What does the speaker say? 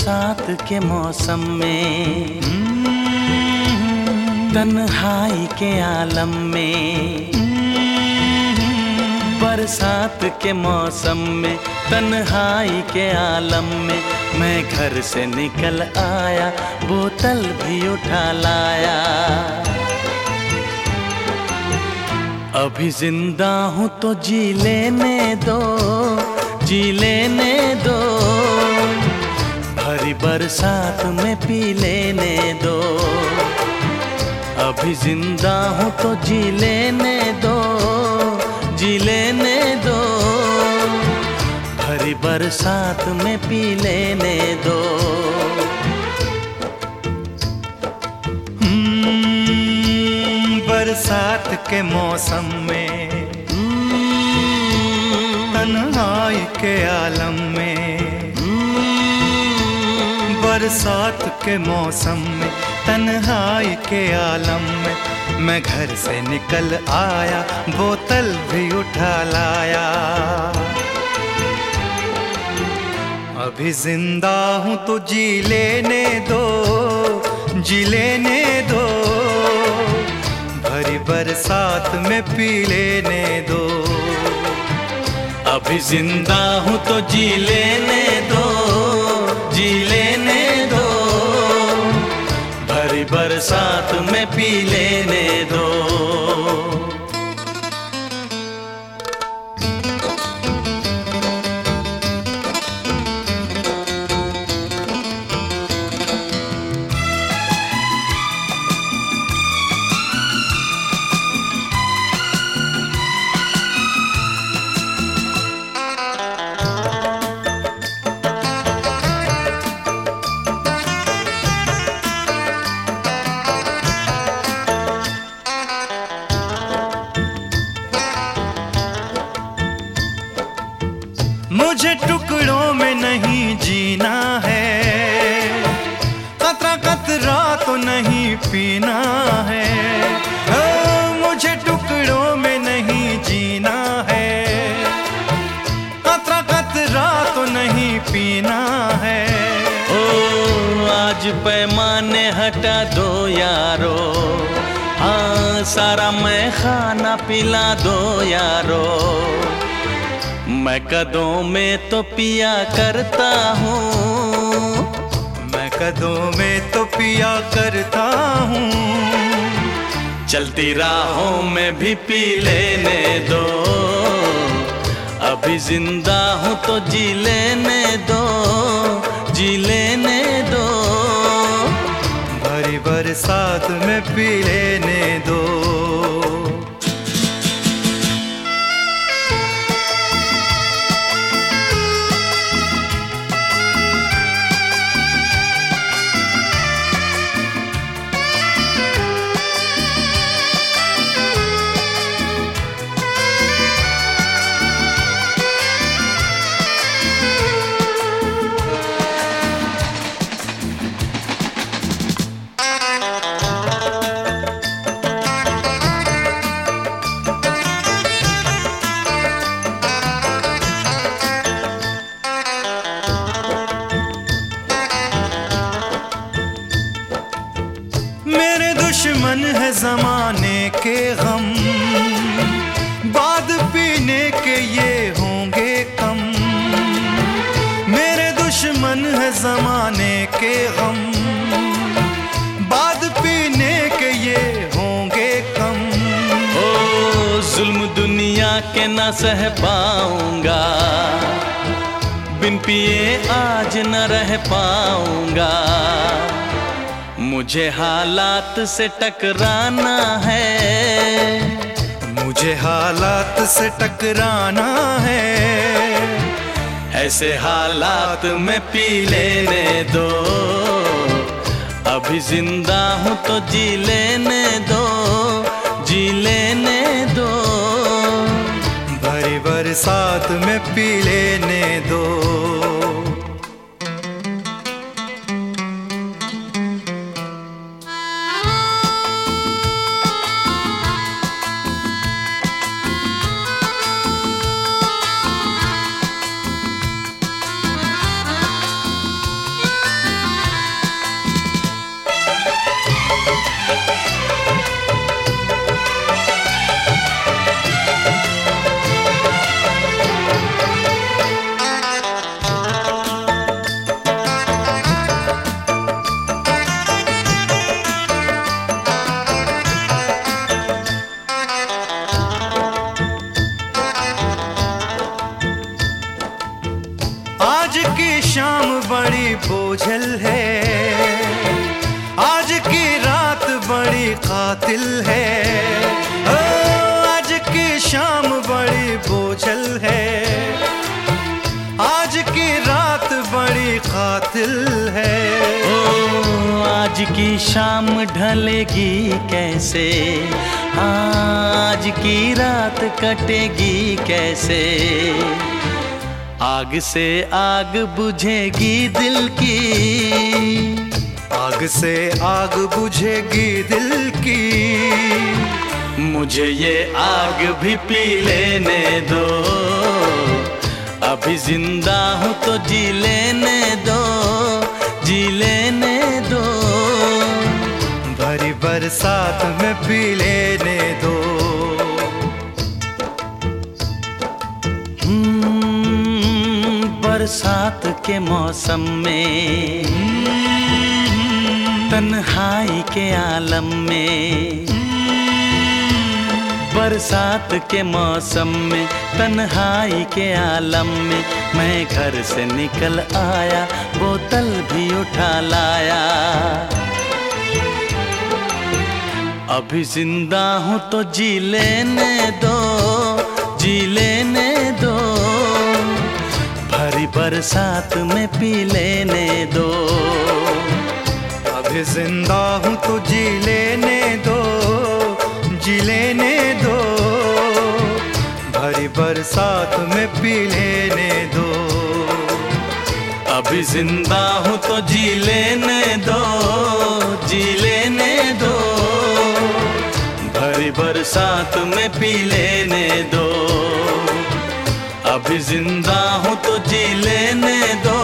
बरसात के मौसम में। तन्हाई के आलम में। बरसात के मौसम में, तन्हाई के आलम में। मैं घर से निकल आया, बोतल भी उठा लाया। अभी ज़िंदा हूँ तो जी लेने दो, जी लेने दो। भरी बरसात में पी लेने दो। अभी ज़िंदा हूँ तो जी लेने दो जी लेने दो। भरी बरसात में पी लेने दो। हम्म, बरसात के मौसम में तन्हाई के आलम में बरसात के मौसम में, तन्हाई के आलम में, मैं घर से निकल आया, बोतल भी उठा लाया। अभी ज़िंदा हूँ तो जी लेने दो, जी लेने दो। भरी बरसात में पी लेने दो। अभी ज़िंदा हूँ तो जी लेने पीना है। ओ, मुझे टुकड़ों में नहीं जीना है। कतरा कतरा तो नहीं पीना है। ओ आज पैमाने हटा दो यारो। हाँ सारा मैं खाना पिला दो यारो। मैं कदों में तो पिया करता हूँ। मैं कदों में पिया करता हूँ। चलती राहों में भी पी लेने दो। अभी ज़िंदा हूँ तो जी लेने दो। जी लेने दो। भरी बरसात में पी लेने दो। ये होंगे कम। मेरे दुश्मन है जमाने के गम। बाद पीने के ये होंगे कम। ओ, जुल्म दुनिया के न सह पाऊँगा। बिन पिए आज न रह पाऊँगा। मुझे हालात से टकराना है। मुझे हालात से टकराना है। ऐसे हालात में पी लेने दो। अभी ज़िंदा हूँ तो जी लेने दो। जी लेने दो। भरी बरसात में पी लेने दो। कातिल है। ओ, आज की शाम बड़ी बोझल है। आज की रात बड़ी कातिल है। ओ आज की शाम ढलेगी कैसे? आज की रात कटेगी कैसे? आग से आग बुझेगी दिल की। आग से आग बुझेगी दिल की। मुझे ये आग भी पी लेने दो। अभी ज़िंदा हूँ तो जी लेने दो जी लेने दो। भरी बरसात में पी लेने दो। हम्म, बरसात के मौसम में। तन्हाई के आलम में। बरसात के मौसम में, तन्हाई के आलम में मैं घर से निकल आया, बोतल भी उठा लाया। अभी ज़िंदा हूँ तो जी लेने दो, जी लेने दो। भरी बरसात में पी लेने दो। ज़िंदा हूँ तो जी लेने दो, जी लेने दो। भरी बरसात में पी लेने दो। अभी ज़िंदा हूँ तो जी लेने दो, जी लेने दो। भरी बरसात में पी लेने दो। अभी ज़िंदा हूँ तो जी लेने दो।